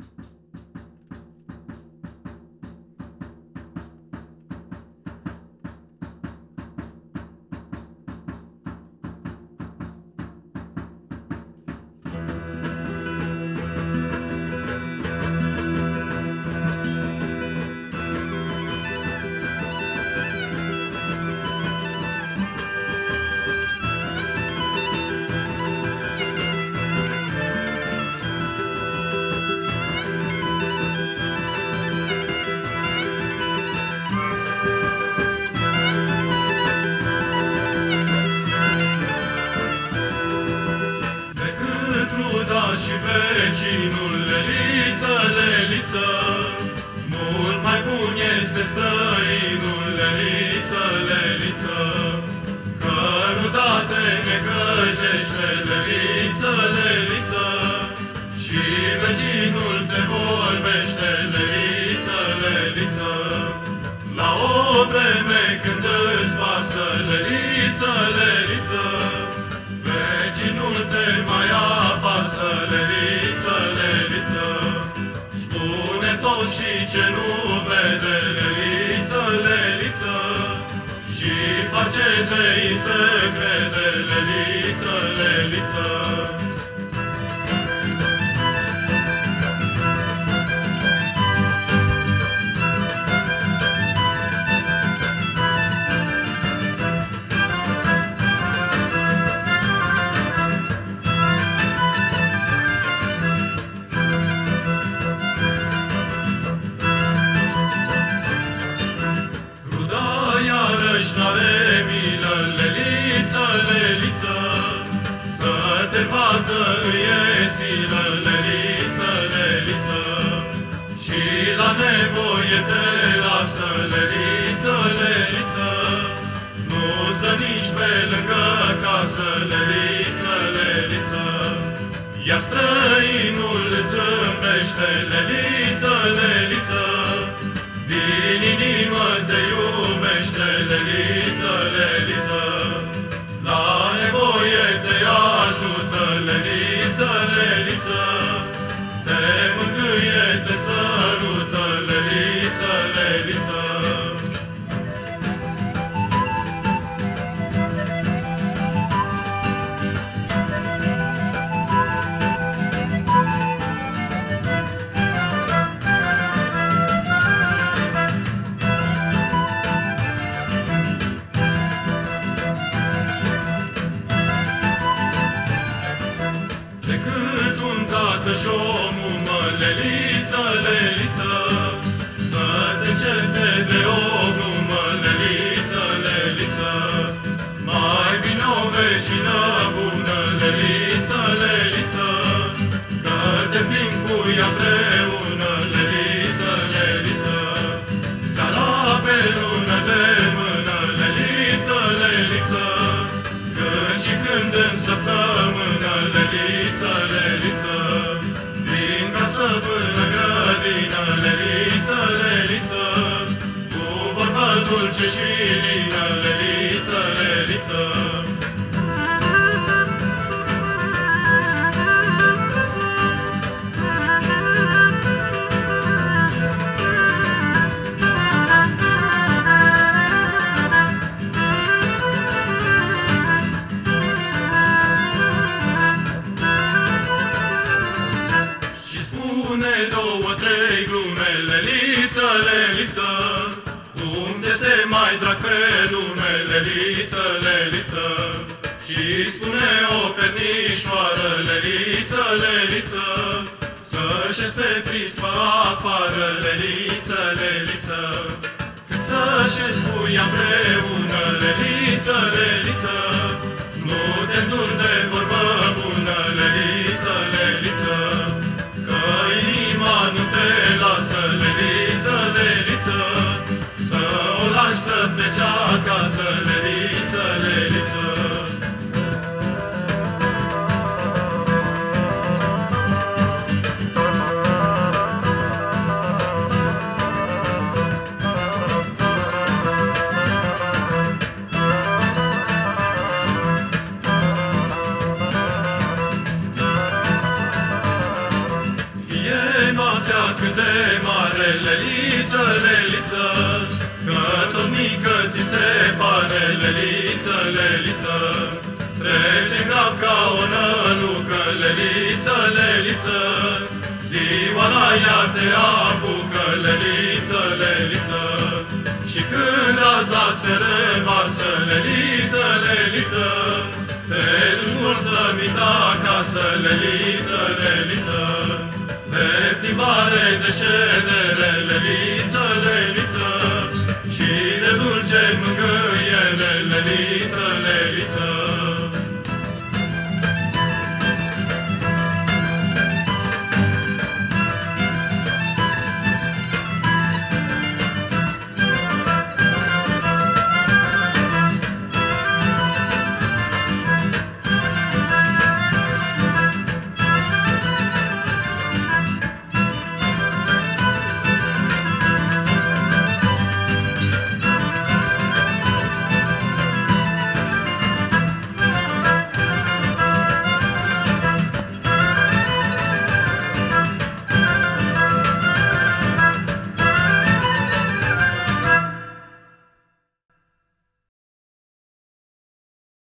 you te vorbește leliță, leliță, La o vreme când îți pasă leliță, leliță, Vecinul te mai apasă leliță, leliță, Spune tot și ce nu vede leliță, leliță, Și face de insect Iar străinul zâmbește, leliță, leliță, lelița, lelița. Lelina, leliță, leliță două, trei glume, leliță, leliță ai drag pe lume, leliță, leliță. Și spune o pernișoară, leliță, leliță, Să-și este prispă afară, leliță, leliță. Kdem ar el-lelitz ca o nălucă, leliță, leliță, Ziua la ea te apucă, leliță, leliță, Și când raza se revarsă, leliță, leliță, Te duci mulțumit acasă, leliță, leliță,